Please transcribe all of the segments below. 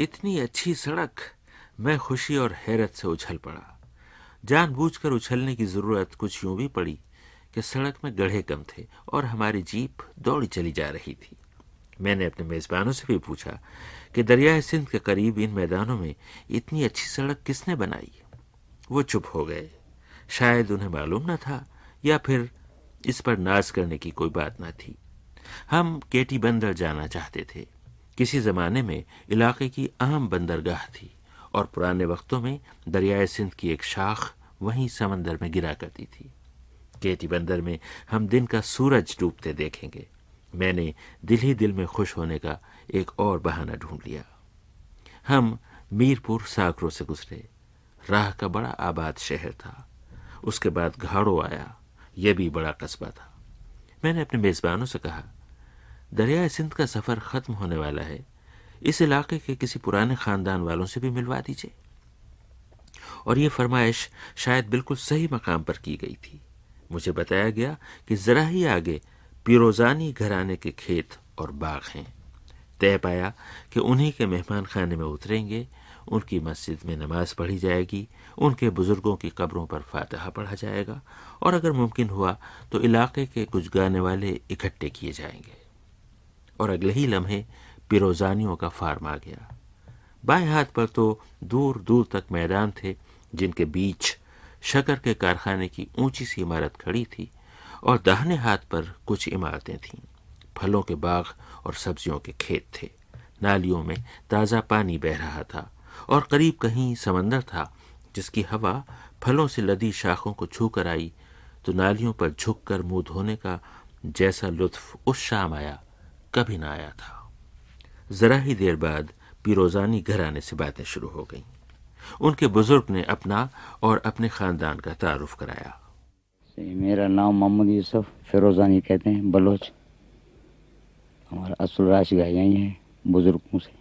اتنی اچھی سڑک میں خوشی اور حیرت سے اچھل پڑا۔ جان بوجھ کر اچھلنے کی ضرورت کچھ یوں بھی پڑی کہ سڑک میں گڑھے کم تھے اور ہماری جیپ دوڑی چلی جا رہی تھی۔ میں نے اپنے میزبانوں سے بھی پوچھا کہ دریائے سندھ کے قریب ان میدانوں میں اتنی اچھی سڑک کس نے بنائی؟ وہ چپ ہو گئے۔ شاید انہیں معلوم نہ تھا یا پھر اس پر ناز کرنے کی کوئی بات نہ تھی۔ ہم کیٹی بندر جانا چاہتے تھے۔ کسی زمانے میں علاقے کی اہم بندرگاہ تھی اور پرانے وقتوں میں دریائے سندھ کی ایک شاخ وہیں سمندر میں گرا کرتی تھی۔ کیٹی بندر میں ہم دن کا سورج ڈوبتے دیکھیں گے۔ میں نے دل ہی دل میں خوش ہونے کا ایک اور بہانہ ڈھونڈ لیا۔ ہم میرپور ساکروں سے گزرے۔ راہ کا بڑا آباد شہر تھا۔ اس کے بعد گھاڑو آیا۔ یہ بھی بڑا قصبہ تھا۔ میں نے اپنے میزبانوں سے کہا دریائے سندھ کا سفر ختم ہونے والا ہے۔ اس علاقے کے کسی پرانے خاندان والوں سے بھی ملوا دیجیے اور یہ فرمائش شاید بالکل صحیح مقام پر کی گئی تھی۔ مجھے بتایا گیا کہ ذرا ہی آگے پیروزانی گھرانے کے کھیت اور باغ ہیں۔ طے پایا کہ انہی کے مہمان خانے میں اتریں گے، ان کی مسجد میں نماز پڑھی جائے گی، ان کے بزرگوں کی قبروں پر فاتحہ پڑھا جائے گا۔ اور اگر ممکن ہوا تو علاقے کے کچھ گانے والے اکٹھے کیے جائیں گے۔ اور اگلے ہی لمحے پیروزانیوں کا فارم آ گیا۔ بائیں ہاتھ پر تو دور دور تک میدان تھے جن کے بیچ شکر کے کارخانے کی اونچی سی عمارت کھڑی تھی اور دہنے ہاتھ پر کچھ عمارتیں تھیں۔ پھلوں کے باغ اور سبزیوں کے کھیت تھے۔ نالیوں میں تازہ پانی بہ رہا تھا اور قریب کہیں سمندر تھا جس کی ہوا پھلوں سے لدی شاخوں کو چھو کر آئی تو نالیوں پر جھک کر منہ دھونے کا جیسا لطف اس شام آیا کبھی نہ آیا تھا۔ ذرا ہی دیر بعد پیروزانی گھر آنے سے باتیں شروع ہو گئیں۔ ان کے بزرگ نے اپنا اور اپنے خاندان کا تعارف کرایا۔ میرا نام محمد یوسف فیروزانی کہتے ہیں بلوچ۔ ہمارا اصل راش گاہ یہیں ہے بزرگوں سے۔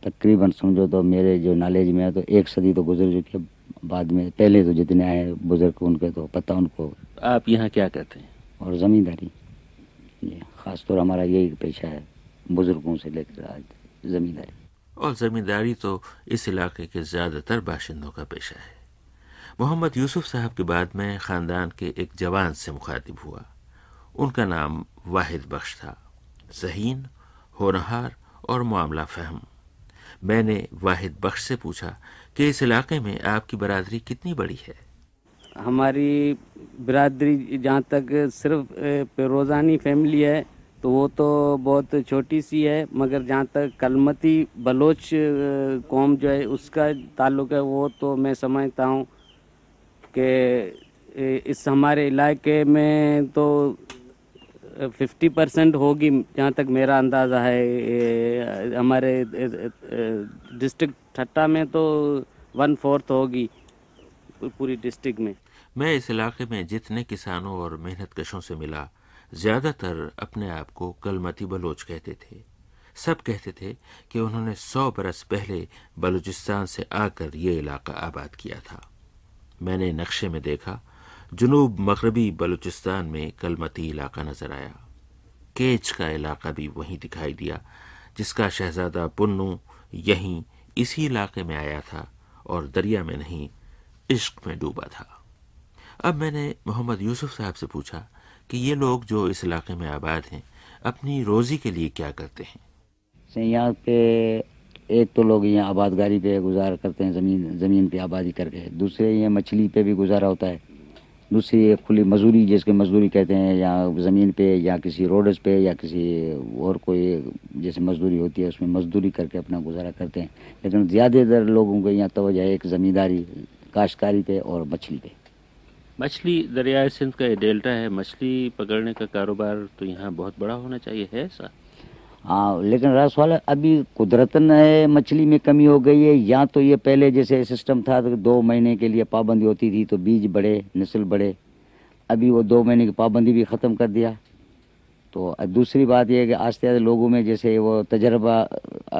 تقریباً سمجھو تو میرے جو نالج میں ہے تو ایک صدی تو گزر چکی ہے بعد میں پہلے تو جتنے آئے بزرگ ان کے تو پتہ ان کو۔ آپ یہاں کیا کرتے ہیں؟ اور زمینداری۔ جی۔ خاص طور ہمارا یہی پیشہ ہے، بزرگوں سے لے کر آج زمینداری۔ اور زمینداری تو اس علاقے کے زیادہ تر باشندوں کا پیشہ ہے۔ محمد یوسف صاحب کے بعد میں خاندان کے ایک جوان سے مخاطب ہوا۔ ان کا نام واحد بخش تھا۔ ذہین، ہونہار اور معاملہ فہم۔ میں نے واحد بخش سے پوچھا کہ اس علاقے میں آپ کی برادری کتنی بڑی ہے؟ ہماری برادری جہاں تک صرف روزانی فیملی ہے، تو وہ تو بہت چھوٹی سی ہے، مگر جہاں تک کلمتی بلوچ قوم جو ہے، اس کا تعلق ہے، وہ تو میں سمجھتا ہوں کہ اس ہمارے علاقے میں تو ففٹی پرسنٹ ہوگی، جہاں تک میرا اندازہ ہے ہمارے ڈسٹرکٹ ٹھٹا میں تو ون فورتھ ہوگی۔ پوری ڈسٹرکٹ میں۔ میں اس علاقے میں جتنے کسانوں اور محنت کشوں سے ملا، زیادہ تر اپنے آپ کو کلمتی بلوچ کہتے تھے۔ سب کہتے تھے کہ انہوں نے سو برس پہلے بلوچستان سے آ کر یہ علاقہ آباد کیا تھا۔ میں نے نقشے میں دیکھا، جنوب مغربی بلوچستان میں کلمتی علاقہ نظر آیا۔ کیچ کا علاقہ بھی وہیں دکھائی دیا، جس کا شہزادہ پنو یہیں اسی علاقے میں آیا تھا اور دریا میں نہیں عشق میں ڈوبا تھا۔ اب میں نے محمد یوسف صاحب سے پوچھا کہ یہ لوگ جو اس علاقے میں آباد ہیں، اپنی روزی کے لیے کیا کرتے ہیں؟ یہاں پہ ایک تو لوگ یہاں آباد گاری پہ گزار کرتے ہیں، زمین زمین پہ آبادی کر کے۔ دوسرے یہ مچھلی پہ بھی گزارا ہوتا ہے۔ دوسری ایک کھلی مزدوری، جس کے مزدوری کہتے ہیں، یا زمین پہ، یا کسی روڈز پہ، یا کسی اور کوئی جیسے مزدوری ہوتی ہے، اس میں مزدوری کر کے اپنا گزارا کرتے ہیں۔ لیکن زیادہ تر لوگوں کو یہاں توجہ ہے، ایک زمینداری کاشتکاری پہ اور مچھلی پہ۔ مچھلی دریائے سندھ کا یہ ڈیلٹا ہے مچھلی پکڑنے کا کاروبار تو یہاں بہت بڑا ہونا چاہیے ہے ایسا؟ ہاں لیکن رس والا ابھی قدرتن مچھلی میں کمی ہو گئی ہے یا تو یہ پہلے جیسے سسٹم تھا دو مہینے کے لیے پابندی ہوتی تھی تو بیج بڑھے نسل بڑھے ابھی وہ دو مہینے کی پابندی بھی ختم کر دیا۔ تو دوسری بات یہ ہے کہ آہستہ آہستہ لوگوں میں جیسے وہ تجربہ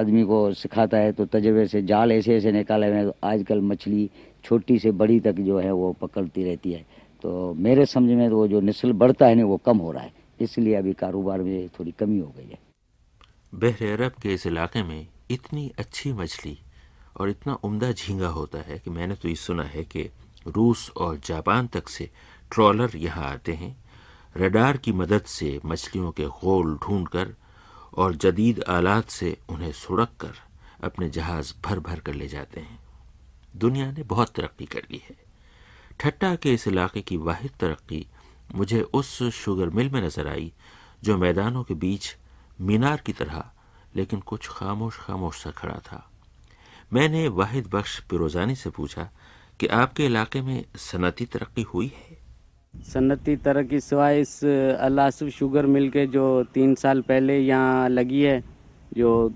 آدمی کو سکھاتا ہے تو تجربے سے جال ایسے ایسے نکالے ہوئے ہیں۔ تو آج کل مچھلی چھوٹی سے بڑی تک جو ہے وہ پکڑتی رہتی ہے۔ تو میرے سمجھ میں وہ جو نسل بڑھتا ہے نا، وہ کم ہو رہا ہے۔ اس لیے ابھی کاروبار میں تھوڑی کمی ہو گئی ہے۔ بحر عرب کے اس علاقے میں اتنی اچھی مچھلی اور اتنا عمدہ جھینگا ہوتا ہے کہ میں نے تو یہ سنا ہے کہ روس اور جاپان تک سے ٹرالر یہاں آتے ہیں۔ ریڈار کی مدد سے مچھلیوں کے غول ڈھونڈ کر اور جدید آلات سے انہیں سڑک کر اپنے جہاز بھر بھر کر لے جاتے ہیں۔ دنیا نے بہت ترقی کر لی ہے۔ ٹھٹا کے اس علاقے کی واحد ترقی مجھے اس شوگر مل میں نظر آئی جو میدانوں کے بیچ مینار کی طرح، لیکن کچھ خاموش خاموش سا کھڑا تھا۔ میں نے واحد بخش پیروزانی سے پوچھا کہ آپ کے علاقے میں صنعتی ترقی ہوئی ہے؟ صنعتی ترقی سوائے اس الاسف شوگر مل کے جو تین سال پہلے یہاں لگی ہے، جو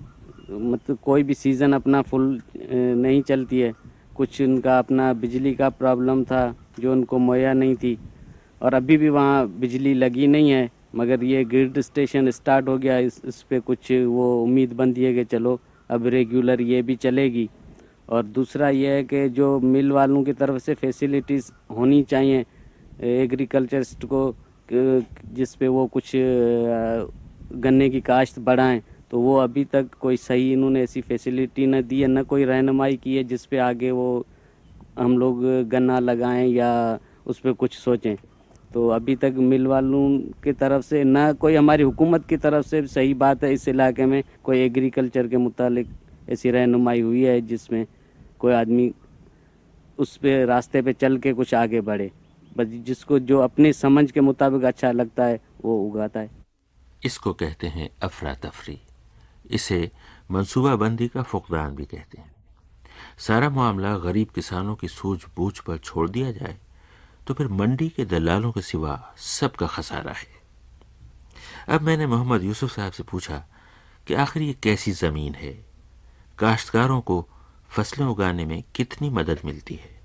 مطلب کوئی بھی سیزن اپنا فل نہیں چلتی ہے۔ کچھ ان کا اپنا بجلی کا پرابلم تھا جو ان کو مہیا نہیں تھی اور ابھی بھی وہاں بجلی لگی نہیں ہے، مگر یہ گرڈ اسٹیشن اسٹارٹ ہو گیا، اس اس پہ کچھ وہ امید بندی ہے کہ چلو اب ریگولر یہ بھی چلے گی۔ اور دوسرا یہ ہے کہ جو مل والوں کی طرف سے فیسلٹیز ہونی چاہیے ایگریکلچرسٹ کو جس پہ وہ کچھ گنے کی کاشت بڑھائیں۔ تو وہ ابھی تک کوئی صحیح انہوں نے ایسی فیسلٹی نہ دی ہے نہ کوئی رہنمائی کی ہے جس پہ آگے وہ ہم لوگ گنا لگائیں یا اس پہ کچھ سوچیں۔ تو ابھی تک مل والوں کی طرف سے نہ کوئی ہماری حکومت کی طرف سے صحیح بات ہے اس علاقے میں کوئی ایگریکلچر کے متعلق ایسی رہنمائی ہوئی ہے جس میں کوئی آدمی اس پہ راستے پہ چل کے کچھ آگے بڑھے۔ بس جس کو جو اپنی سمجھ کے مطابق اچھا لگتا ہے وہ اگاتا ہے۔ اس کو کہتے ہیں افراتفری۔ اسے منصوبہ بندی کا فقدان بھی کہتے ہیں۔ سارا معاملہ غریب کسانوں کی سوجھ بوجھ پر چھوڑ دیا جائے تو پھر منڈی کے دلالوں کے سوا سب کا خسارہ ہے۔ اب میں نے محمد یوسف صاحب سے پوچھا کہ آخر یہ کیسی زمین ہے؟ کاشتکاروں کو فصلیں اگانے میں کتنی مدد ملتی ہے؟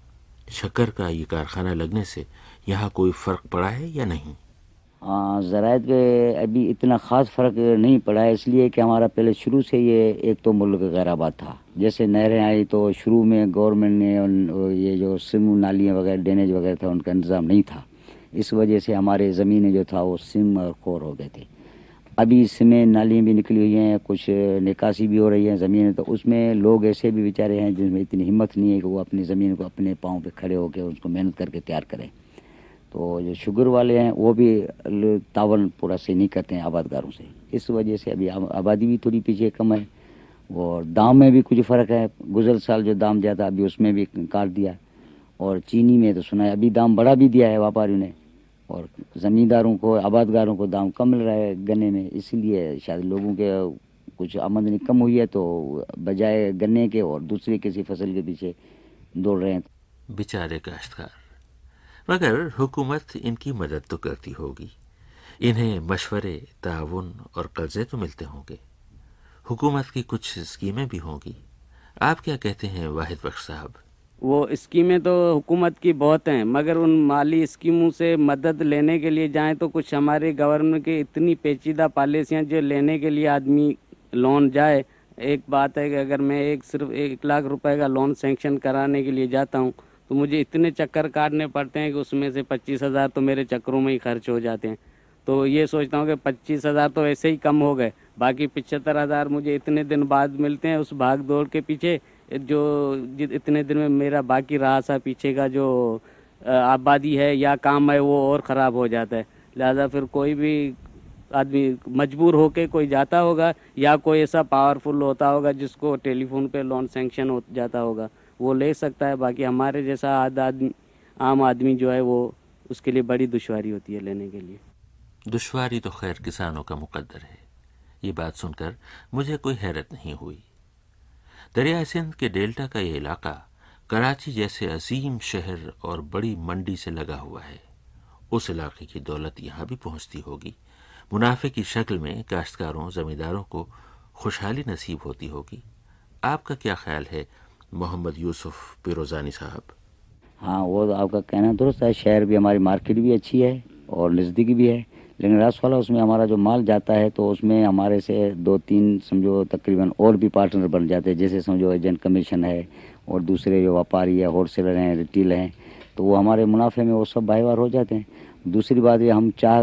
شکر کا یہ کارخانہ لگنے سے یہاں کوئی فرق پڑا ہے یا نہیں؟ زراعت پہ ابھی اتنا خاص فرق نہیں پڑا ہے اس لیے کہ ہمارا پہلے شروع سے یہ ایک تو ملک غیر آباد تھا۔ جیسے نہریں آئی تو شروع میں گورنمنٹ نے یہ جو سم نالیاں وغیرہ ڈینیج وغیرہ تھا، ان کا انتظام نہیں تھا۔ اس وجہ سے ہمارے زمینیں جو تھا وہ سم اور کور ہو گئے تھے۔ ابھی سمیں نالیاں بھی نکلی ہوئی ہیں، کچھ نکاسی بھی ہو رہی ہیں زمینیں، تو اس میں لوگ ایسے بھی بیچارے ہیں جن میں اتنی ہمت نہیں ہے کہ وہ اپنی زمین کو اپنے پاؤں پہ کھڑے ہو کے اس کو محنت کر کے تیار کریں۔ تو جو شوگر والے ہیں، وہ بھی تعاون پورا سے نہیں کرتے ہیں آباد گاروں سے۔ اس وجہ سے ابھی آبادی بھی تھوڑی پیچھے کم ہے اور دام میں بھی کچھ فرق ہے۔ گزر سال جو دام دیا تھا ابھی اس میں بھی کاٹ دیا۔ اور چینی میں تو سنا ہے، ابھی دام بڑا بھی دیا ہے واپاریوں نے۔ اور زمینداروں کو آباد گاروں کو دام کم مل رہا ہے گنے میں۔ اسی لیے شاید لوگوں کے کچھ آمدنی کم ہوئی ہے تو بجائے گنے کے اور دوسری کسی فصل کے پیچھے دوڑ رہے ہیں۔ بیچارے کاشتکار مگر حکومت ان کی مدد تو کرتی ہوگی۔ انہیں مشورے، تعاون اور قرضے تو ملتے ہوں گے۔ حکومت کی کچھ اسکیمیں بھی ہوں گی۔ آپ کیا کہتے ہیں واحد بخش صاحب؟ وہ اسکیمیں تو حکومت کی بہت ہیں، مگر ان مالی اسکیموں سے مدد لینے کے لیے جائیں تو کچھ ہمارے گورنمنٹ کی اتنی پیچیدہ پالیسیاں جو لینے کے لیے آدمی لون جائے۔ ایک بات ہے کہ اگر میں ایک صرف ایک لاکھ روپے کا لون سینکشن کرانے کے لیے جاتا ہوں تو مجھے اتنے چکر کاٹنے پڑتے ہیں کہ اس میں سے پچیس ہزار تو میرے چکروں میں ہی خرچ ہو جاتے ہیں۔ تو یہ سوچتا ہوں کہ پچیس ہزار تو ایسے ہی کم ہو گئے۔ باقی پچہتر ہزار مجھے اتنے دن بعد ملتے ہیں اس بھاگ دوڑ کے پیچھے، جو اتنے دن میں میرا باقی رہا سا پیچھے کا جو آبادی ہے یا کام ہے وہ اور خراب ہو جاتا ہے۔ لہذا پھر کوئی بھی آدمی مجبور ہو کے کوئی جاتا ہوگا یا کوئی ایسا پاورفل ہوتا ہوگا جس کو ٹیلی فون پہ لون سینکشن ہو جاتا ہوگا۔ وہ لے سکتا ہے، باقی ہمارے جیسا آدمی، عام آدمی جو ہے وہ اس کے لیے بڑی دشواری ہوتی ہے لینے کے لیے۔ دشواری تو خیر کسانوں کا مقدر ہے۔ یہ بات سن کر مجھے کوئی حیرت نہیں ہوئی۔ دریا سندھ کے ڈیلٹا کا یہ علاقہ کراچی جیسے عظیم شہر اور بڑی منڈی سے لگا ہوا ہے۔ اس علاقے کی دولت یہاں بھی پہنچتی ہوگی۔ منافع کی شکل میں کاشتکاروں، زمینداروں کو خوشحالی نصیب ہوتی ہوگی۔ آپ کا کیا خیال ہے؟ محمد یوسف پیروزانی صاحب۔ ہاں وہ آپ کا کہنا درست ہے، شہر بھی ہماری مارکیٹ بھی اچھی ہے اور نزدیکی بھی ہے، لیکن راس والا اس میں ہمارا جو مال جاتا ہے تو اس میں ہمارے سے دو تین سمجھو تقریباً اور بھی پارٹنر بن جاتے ہیں، جیسے سمجھو ایجنٹ کمیشن ہے اور دوسرے جو وپاری ہے ہول سیلر ہیں ریٹیل ہیں، تو وہ ہمارے منافع میں وہ سب بھائی وار ہو جاتے ہیں۔ دوسری بات یہ ہم چاہ،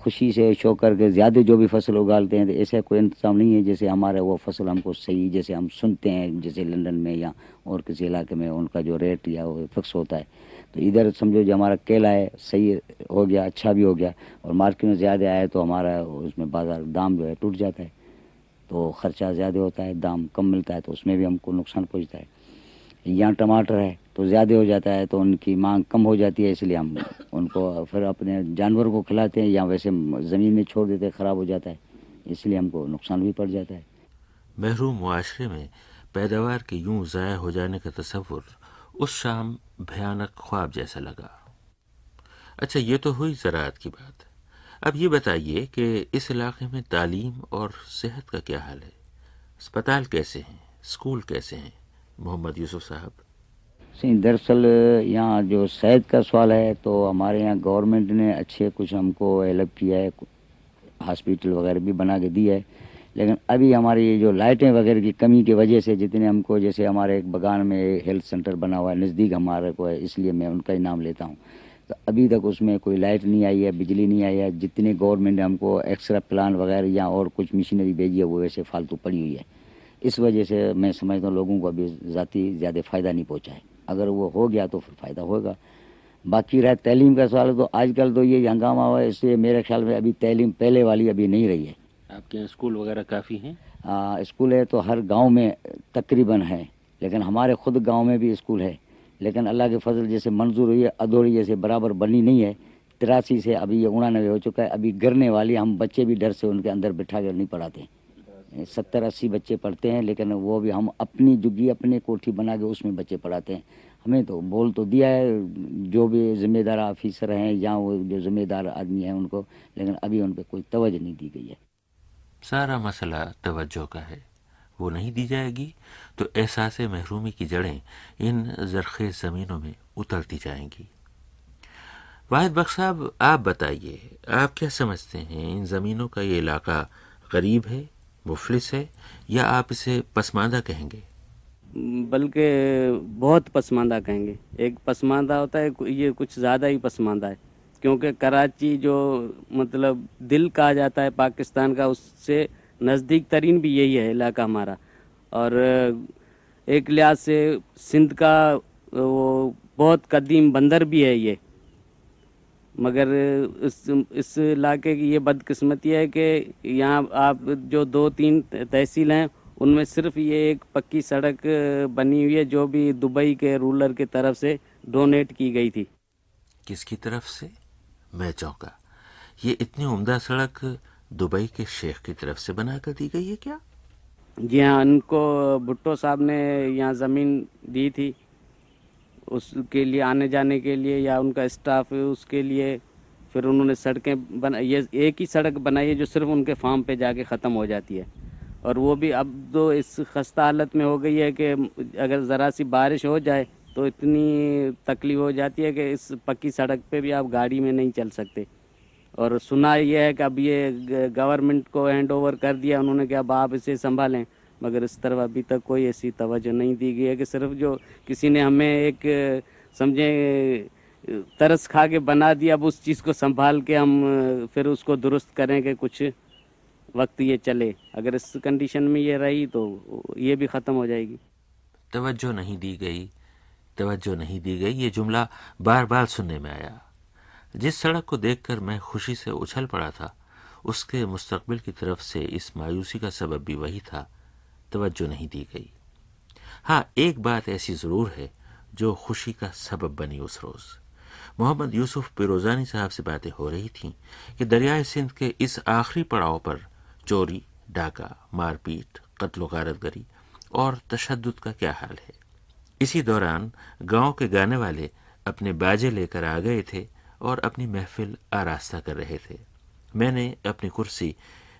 خوشی سے شوق کر کے زیادہ جو بھی فصل اگالتے ہیں تو ایسا کوئی انتظام نہیں ہے جیسے ہمارا وہ فصل ہم کو صحیح جیسے ہم سنتے ہیں، جیسے لندن میں یا اور کسی علاقے میں ان کا جو ریٹ یا وہ فکس ہوتا ہے۔ تو ادھر سمجھو جو ہمارا کیلا ہے، صحیح ہو گیا اچھا بھی ہو گیا اور مارکیٹ میں زیادہ آئے تو ہمارا اس میں بازار دام جو ہے ٹوٹ جاتا ہے۔ تو خرچہ زیادہ ہوتا ہے، دام کم ملتا ہے تو اس میں بھی ہم کو نقصان پہنچتا ہے۔ یہاں ٹماٹر ہے تو زیادہ ہو جاتا ہے تو ان کی مانگ کم ہو جاتی ہے، اس لیے ہم ان کو پھر اپنے جانور کو کھلاتے ہیں یا ویسے زمین میں چھوڑ دیتے خراب ہو جاتا ہے، اس لیے ہم کو نقصان بھی پڑ جاتا ہے۔ محروم معاشرے میں پیداوار کے یوں ضائع ہو جانے کا تصور اس شام بھیانک خواب جیسا لگا۔ اچھا یہ تو ہوئی زراعت کی بات۔ اب یہ بتائیے کہ اس علاقے میں تعلیم اور صحت کا کیا حال ہے؟ اسپتال کیسے ہیں؟ اسکول کیسے ہیں؟ محمد یوسف صاحب۔ دراصل یہاں جو صحت کا سوال ہے تو ہمارے یہاں گورنمنٹ نے اچھے کچھ ہم کو ہیلپ کیا ہے ہاسپیٹل وغیرہ بھی بنا کے دیا ہے۔ لیکن ابھی ہماری جو لائٹیں وغیرہ کی کمی کی وجہ سے جتنے ہم کو جیسے ہمارے ایک بغان میں ہیلتھ سینٹر بنا ہوا ہے، نزدیک ہمارے کو ہے، اس لیے میں ان کا ہی نام لیتا ہوں۔ تو ابھی تک اس میں کوئی لائٹ نہیں آئی ہے، بجلی نہیں آئی ہے، جتنے گورنمنٹ نے ہم کو ایکسرا پلان وغیرہ یا اور کچھ مشینری بھیجی ہے، وہ ویسے فالتو پڑی ہوئی ہے۔ اس وجہ سے میں سمجھتا ہوں لوگوں کو ابھی ذاتی زیادہ فائدہ نہیں پہنچا ہے۔ اگر وہ ہو گیا تو پھر فائدہ ہوگا۔ باقی رہے تعلیم کا سوال تو آج کل تو یہ ہنگامہ ہوا ہے اس لیے میرے خیال میں ابھی تعلیم پہلے والی ابھی نہیں رہی ہے۔ آپ کے اسکول وغیرہ کافی ہیں؟ اسکول ہے تو ہر گاؤں میں تقریباً ہے لیکن ہمارے خود گاؤں میں بھی اسکول ہے۔ لیکن اللہ کے فضل جیسے منظور ہوئی ہے ادھوڑی جیسے برابر بنی نہیں ہے۔ تراسی سے ابھی یہ انانوے ہو چکا ہے ابھی گرنے والی ہم بچے بھی ڈر سے ان کے اندر بٹھا کر نہیں پڑھاتے۔ ستر اسی بچے پڑھتے ہیں، لیکن وہ بھی ہم اپنی جگی، اپنے کوٹھی بنا کے اس میں بچے پڑھاتے ہیں۔ ہمیں تو بول تو دیا ہے، جو بھی ذمہ دار آفیسر ہیں یا وہ جو ذمہ دار آدمی ہیں ان کو، لیکن ابھی ان پہ کوئی توجہ نہیں دی گئی ہے۔ سارا مسئلہ توجہ کا ہے۔ وہ نہیں دی جائے گی تو احساس محرومی کی جڑیں ان زرخیز زمینوں میں اترتی جائیں گی۔ واحد بخش صاحب، آپ بتائیے، آپ کیا سمجھتے ہیں ان زمینوں کا یہ علاقہ غریب ہے مفلس ہے یا آپ اسے پسماندہ کہیں گے؟ بلکہ بہت پسماندہ کہیں گے۔ ایک پسماندہ ہوتا ہے، یہ کچھ زیادہ ہی پسماندہ ہے۔ کیونکہ کراچی جو مطلب دل کہا جاتا ہے پاکستان کا، اس سے نزدیک ترین بھی یہی ہے علاقہ ہمارا۔ اور ایک لحاظ سے سندھ کا وہ بہت قدیم بندر بھی ہے یہ۔ مگر اس اس علاقے کی یہ بدقسمتی ہے کہ یہاں آپ جو دو تین تحصیل ہیں ان میں صرف یہ ایک پکی سڑک بنی ہوئی ہے جو بھی دبئی کے رولر کی طرف سے ڈونیٹ کی گئی تھی۔ کس کی طرف سے؟ میں چونکا۔ یہ اتنی عمدہ سڑک دبئی کے شیخ کی طرف سے بنا کر دی گئی ہے کیا؟ جی ہاں ان کو بھٹو صاحب نے یہاں زمین دی تھی۔ اس کے لیے آنے جانے کے لیے یا ان کا اسٹاف اس کے لیے، پھر انہوں نے سڑکیں بنا، یہ ایک ہی سڑک بنائی ہے جو صرف ان کے فارم پہ جا کے ختم ہو جاتی ہے۔ اور وہ بھی اب تو اس خستہ حالت میں ہو گئی ہے کہ اگر ذرا سی بارش ہو جائے تو اتنی تکلیف ہو جاتی ہے کہ اس پکی سڑک پہ بھی آپ گاڑی میں نہیں چل سکتے۔ اور سنا یہ ہے کہ اب یہ گورنمنٹ کو ہینڈ اوور کر دیا، انہوں نے کہ اب آپ اسے سنبھالیں۔ مگر اس طرف ابھی تک کوئی ایسی توجہ نہیں دی گئی ہے کہ صرف جو کسی نے ہمیں ایک، سمجھیں، ترس کھا کے بنا دیا، اب اس چیز کو سنبھال کے ہم، پھر اس کو درست کریں کہ کچھ وقت یہ چلے۔ اگر اس کنڈیشن میں یہ رہی تو یہ بھی ختم ہو جائے گی۔ توجہ نہیں دی گئی۔ توجہ نہیں دی گئی۔ یہ جملہ بار بار سننے میں آیا۔ جس سڑک کو دیکھ کر میں خوشی سے اچھل پڑا تھا، اس کے مستقبل کی طرف سے اس مایوسی کا سبب بھی وہی تھا۔ توجہ نہیں دی گئی۔ ہاں ایک بات ایسی ضرور ہے جو خوشی کا سبب بنی اس روز۔ محمد یوسف پیروزانی صاحب سے باتیں ہو رہی تھیں کہ دریائے سندھ کے اس آخری پڑاؤ پر چوری، ڈاکہ، مار پیٹ، قتل و غارت گری اور تشدد کا کیا حال ہے۔ اسی دوران گاؤں کے گانے والے اپنے باجے لے کر آ گئے تھے اور اپنی محفل آراستہ کر رہے تھے۔ میں نے اپنی کرسی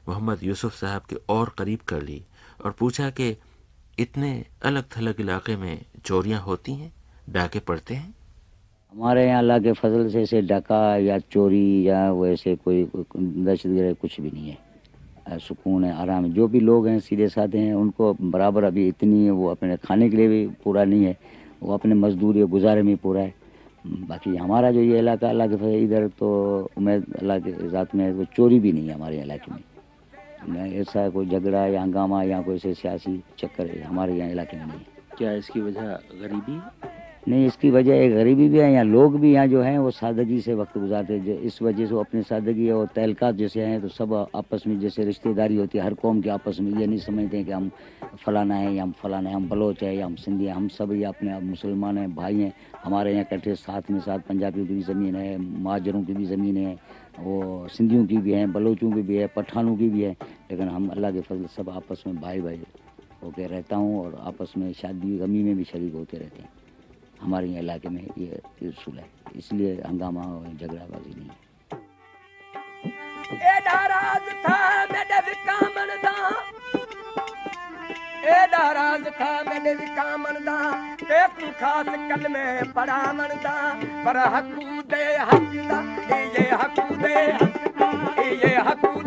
محمد یوسف صاحب کے اور قریب کر لی۔ اور پوچھا کہ اتنے الگ تھلگ علاقے میں چوریاں ہوتی ہیں؟ ڈاکے پڑتے ہیں؟ ہمارے یہاں اللہ کے فضل سے ایسے ڈاکہ یا چوری یا ویسے کوئی دہشت گرد کچھ بھی نہیں ہے۔ سکون ہے، آرام ہے۔ جو بھی لوگ ہیں، سیدھے سادھے ہیں، ان کو برابر ابھی اتنی وہ اپنے کھانے کے لیے بھی پورا نہیں ہے۔ وہ اپنے مزدوری گزارے میں پورا ہے۔ باقی ہمارا جو یہ علاقہ اللہ کے فضل، ادھر تو امید اللہ کے ذات میں ہے، وہ چوری بھی نہیں ہے ہمارے علاقے میں۔ ایسا کوئی جھگڑا یا ہنگامہ یا کوئی سے سیاسی چکر ہے ہمارے یہاں علاقے میں نہیں کیا اس کی وجہ غریبی؟ نہیں اس کی وجہ ایک غریبی بھی ہے یہاں لوگ بھی یہاں جو ہیں وہ سادگی سے وقت گزارتے ہیں۔ اس وجہ سے وہ اپنی سادگی اور تعلقات جیسے ہیں تو سب آپس میں جیسے رشتہ داری ہوتی ہے ہر قوم کے آپس میں یہ نہیں سمجھتے ہیں کہ ہم فلانا ہیں یا ہم فلانا ہیں ہم بلوچ ہیں یا ہم سندھی ہیں۔ ہم سب یہ اپنے مسلمان ہیں بھائی ہیں۔ ہمارے یہاں کٹھے ساتھ میں ساتھ پنجابیوں کی بھی زمین ہے مہاجروں کی بھی زمین ہے۔ وہ سندھیوں کی بھی ہیں، بلوچوں کی بھی ہے پٹھانوں کی بھی ہے لیکن ہم اللہ کے فضل سب آپس میں بھائی بھائی ہو کے رہتا ہوں اور آپس میں شادی غمی میں بھی شریک ہوتے رہتے ہیں۔ ہمارے یہاں علاقے میں یہ اصول ہے، اس لیے ہنگامہ اور جھگڑا بازی نہیں ہے۔ راز تھا میں نے دا۔ ایک خاص کل میں پڑھا من دا۔ پر حکومت دے حق دا اے یہ حق دے اے یہ حق